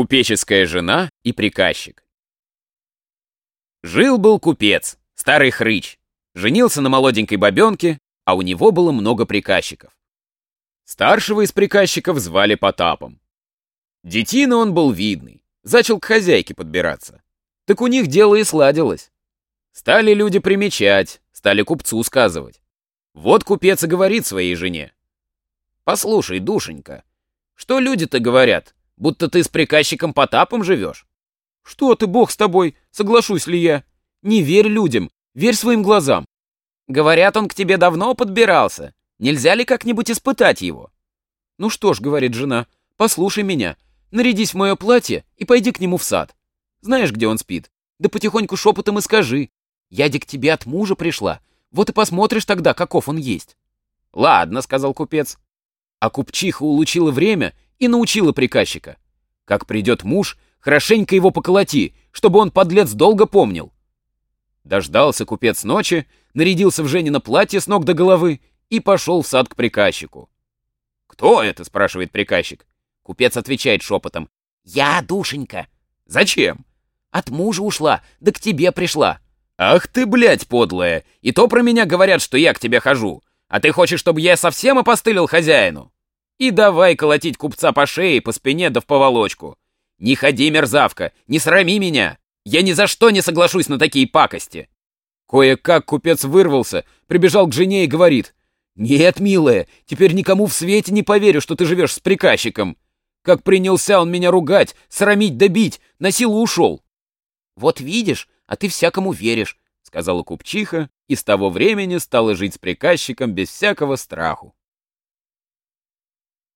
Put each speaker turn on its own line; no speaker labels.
Купеческая жена и приказчик. Жил-был купец, старый хрыч. Женился на молоденькой бабенке, а у него было много приказчиков. Старшего из приказчиков звали Потапом. Детина он был видный, зачал к хозяйке подбираться. Так у них дело и сладилось. Стали люди примечать, стали купцу сказывать. Вот купец и говорит своей жене. «Послушай, душенька, что люди-то говорят, будто ты с приказчиком Потапом живешь?»
«Что ты, бог с тобой, соглашусь ли я? Не верь людям, верь своим глазам».
«Говорят, он к тебе давно подбирался. Нельзя ли как-нибудь испытать его?»
«Ну что ж», — говорит жена, — «послушай меня, нарядись в мое платье и пойди к нему в сад. Знаешь, где он спит? Да потихоньку шепотом и скажи. Я к тебе от мужа пришла, вот и посмотришь тогда, каков он есть».
«Ладно», — сказал купец.
А купчиха улучила время и научила приказчика. Как придет муж, хорошенько его поколоти, чтобы он, подлец, долго помнил. Дождался купец ночи, нарядился в Женино платье с ног до головы и пошел в сад к приказчику.
«Кто это?» — спрашивает приказчик.
Купец отвечает шепотом. «Я, душенька».
«Зачем?»
«От мужа ушла, да к тебе пришла».
«Ах ты, блядь, подлая! И то про меня говорят, что я к тебе хожу. А ты хочешь, чтобы я совсем опостылил хозяину?» И давай колотить купца по шее, по спине да в поволочку. Не ходи, мерзавка, не срами меня. Я ни за что не соглашусь на такие пакости.
Кое-как купец вырвался, прибежал к жене и говорит. «Нет, милая, теперь никому в свете не поверю, что ты живешь с приказчиком. Как принялся он меня ругать, срамить добить, на силу ушел». «Вот видишь, а ты всякому веришь», — сказала купчиха, и с того времени стала жить с приказчиком без всякого страху.